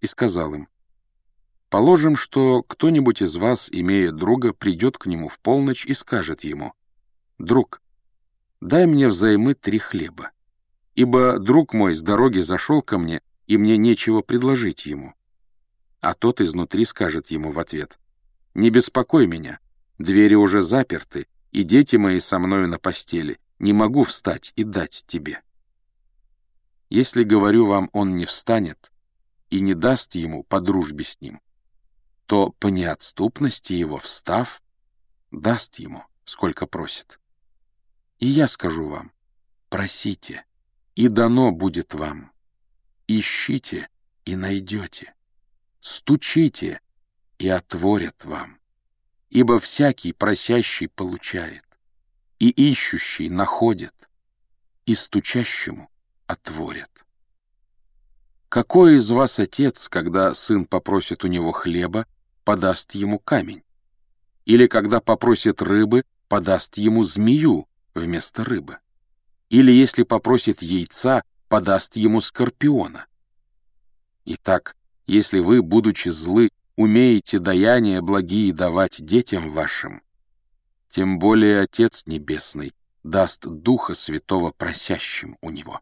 и сказал им, «Положим, что кто-нибудь из вас, имея друга, придет к нему в полночь и скажет ему, «Друг, дай мне взаймы три хлеба, ибо друг мой с дороги зашел ко мне, и мне нечего предложить ему». А тот изнутри скажет ему в ответ, «Не беспокой меня, двери уже заперты, и дети мои со мною на постели, не могу встать и дать тебе». Если, говорю вам, он не встанет и не даст ему по дружбе с ним, то по неотступности его, встав, даст ему, сколько просит. И я скажу вам, просите, и дано будет вам. Ищите, и найдете. Стучите, и отворят вам. Ибо всякий просящий получает, и ищущий находит, и стучащему отворят. Какой из вас отец, когда сын попросит у него хлеба, подаст ему камень? Или когда попросит рыбы, подаст ему змею вместо рыбы? Или если попросит яйца, подаст ему скорпиона? Итак, если вы, будучи злы, умеете даяния благие давать детям вашим, тем более Отец Небесный даст Духа Святого просящим у Него.